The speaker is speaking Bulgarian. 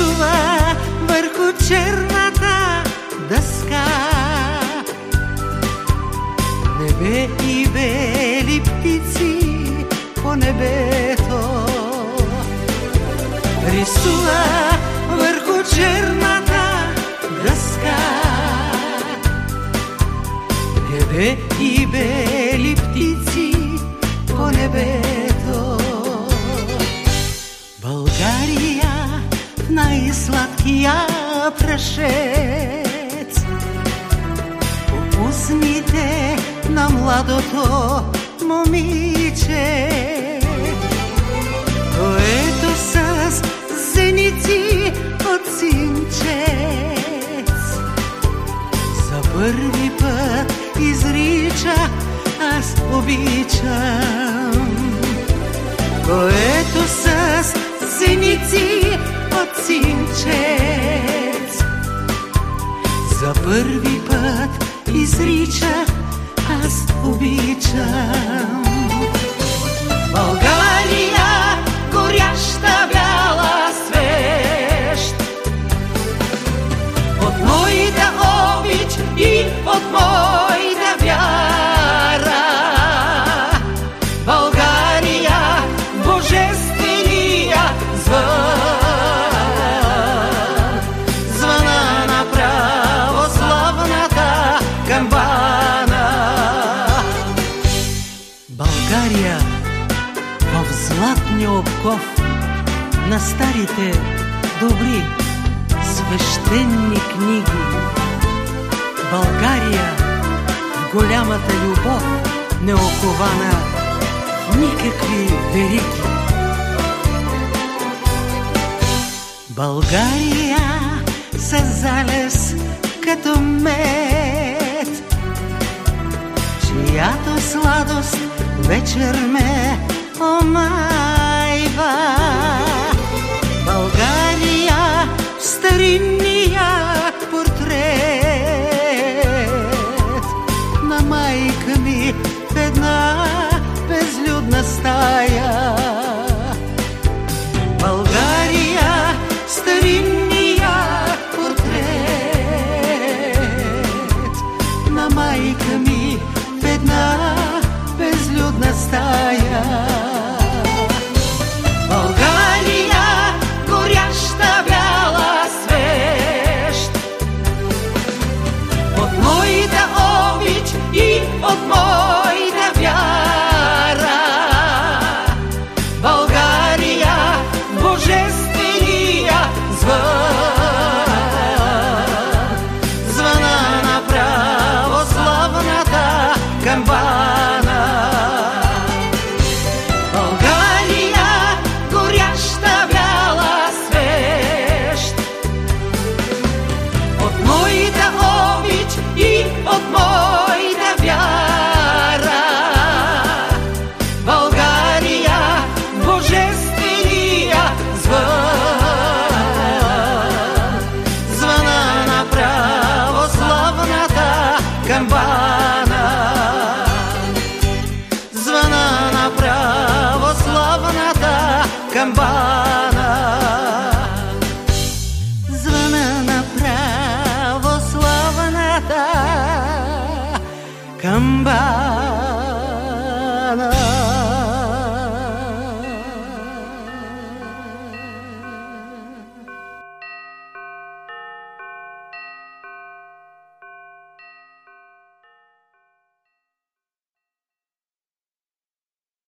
рисува върху черната дъска. Небе и бели птици по небето рисува върху черната дъска. Небе и бели птици по небето. България най-сладкия прашец. По устните на младото момиче. Което с зеници от синчец За първи път изрича аз обичам път изрича аз обков на старите добри свещени книги. България голямата любов неокована в никакви вериги. България с залез като мед, чиято сладост вечер ме омайва. Yeah. камбана. Звъна на православната камбана.